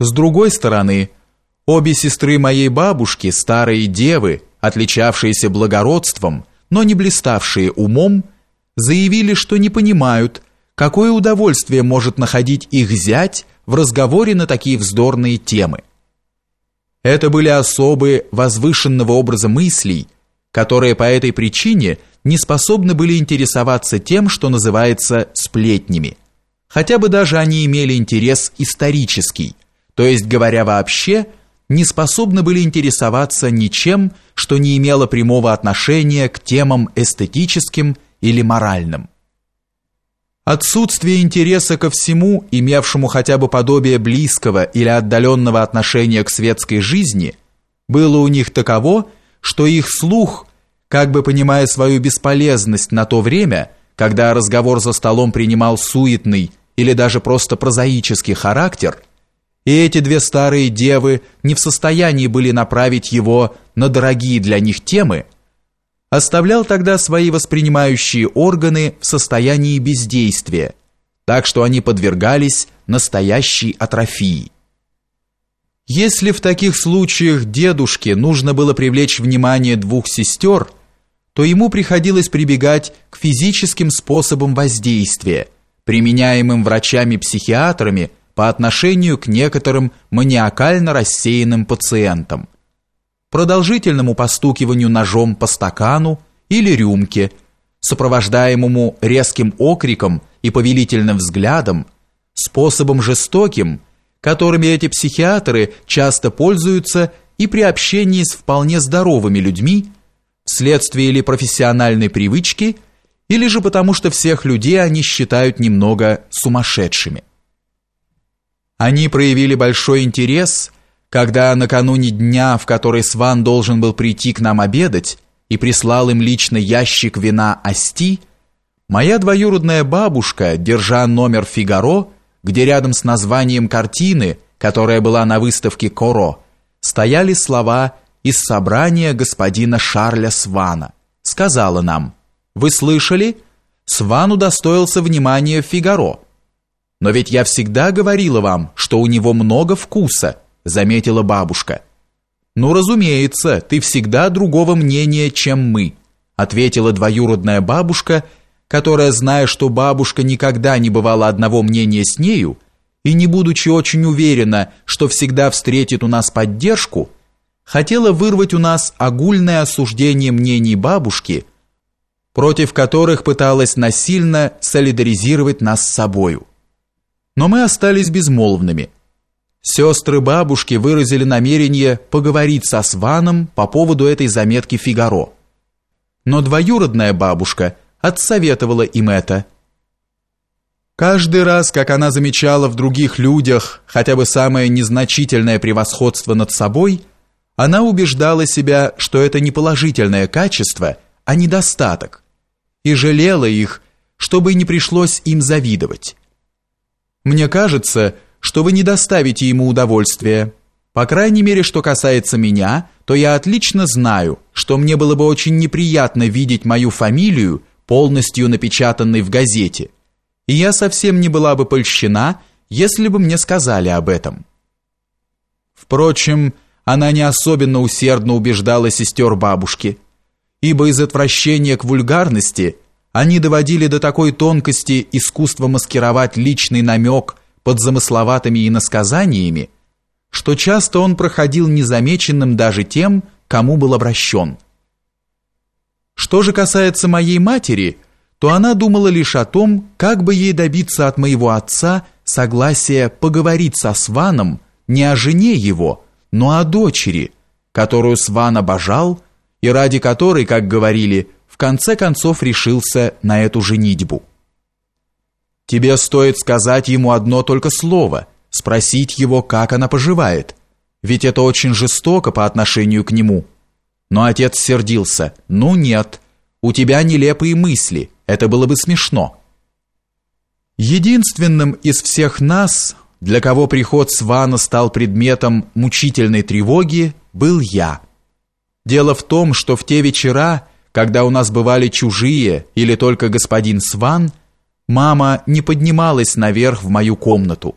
С другой стороны, обе сестры моей бабушки, старые девы, отличавшиеся благородством, но не блиставшие умом, заявили, что не понимают, какое удовольствие может находить их зять в разговоре на такие вздорные темы. Это были особы возвышенного образа мыслей, которые по этой причине не способны были интересоваться тем, что называется сплетнями. Хотя бы даже они имели интерес исторический, то есть, говоря вообще, не способны были интересоваться ничем, что не имело прямого отношения к темам эстетическим или моральным. Отсутствие интереса ко всему, имевшему хотя бы подобие близкого или отдаленного отношения к светской жизни, было у них таково, что их слух, как бы понимая свою бесполезность на то время, когда разговор за столом принимал суетный или даже просто прозаический характер, и эти две старые девы не в состоянии были направить его на дорогие для них темы – оставлял тогда свои воспринимающие органы в состоянии бездействия, так что они подвергались настоящей атрофии. Если в таких случаях дедушке нужно было привлечь внимание двух сестер, то ему приходилось прибегать к физическим способам воздействия, применяемым врачами-психиатрами по отношению к некоторым маниакально рассеянным пациентам – продолжительному постукиванию ножом по стакану или рюмке, сопровождаемому резким окриком и повелительным взглядом, способом жестоким, которыми эти психиатры часто пользуются и при общении с вполне здоровыми людьми, вследствие или профессиональной привычки, или же потому что всех людей они считают немного сумасшедшими. Они проявили большой интерес когда накануне дня, в который Сван должен был прийти к нам обедать, и прислал им лично ящик вина Асти, моя двоюродная бабушка, держа номер «Фигаро», где рядом с названием картины, которая была на выставке Коро, стояли слова из собрания господина Шарля Свана, сказала нам, «Вы слышали? Сван удостоился внимания Фигаро. Но ведь я всегда говорила вам, что у него много вкуса» заметила бабушка. Ну, разумеется, ты всегда другого мнения, чем мы, ответила двоюродная бабушка, которая, зная, что бабушка никогда не бывала одного мнения с нею, и не будучи очень уверена, что всегда встретит у нас поддержку, хотела вырвать у нас огульное осуждение мнений бабушки, против которых пыталась насильно солидаризировать нас с собою. Но мы остались безмолвными – Сестры бабушки выразили намерение поговорить со Сваном по поводу этой заметки Фигаро. Но двоюродная бабушка отсоветовала им это. Каждый раз, как она замечала в других людях хотя бы самое незначительное превосходство над собой, она убеждала себя, что это не положительное качество, а недостаток, и жалела их, чтобы не пришлось им завидовать. Мне кажется, что вы не доставите ему удовольствия. По крайней мере, что касается меня, то я отлично знаю, что мне было бы очень неприятно видеть мою фамилию, полностью напечатанной в газете. И я совсем не была бы польщена, если бы мне сказали об этом. Впрочем, она не особенно усердно убеждала сестер бабушки, ибо из отвращения к вульгарности они доводили до такой тонкости искусство маскировать личный намек под замысловатыми иносказаниями, что часто он проходил незамеченным даже тем, кому был обращен. Что же касается моей матери, то она думала лишь о том, как бы ей добиться от моего отца согласия поговорить со Сваном не о жене его, но о дочери, которую Сван обожал и ради которой, как говорили, конце концов решился на эту женитьбу. Тебе стоит сказать ему одно только слово, спросить его, как она поживает. Ведь это очень жестоко по отношению к нему. Но отец сердился. Ну нет, у тебя нелепые мысли, это было бы смешно. Единственным из всех нас, для кого приход Свана стал предметом мучительной тревоги, был я. Дело в том, что в те вечера, когда у нас бывали чужие или только господин Сван, Мама не поднималась наверх в мою комнату.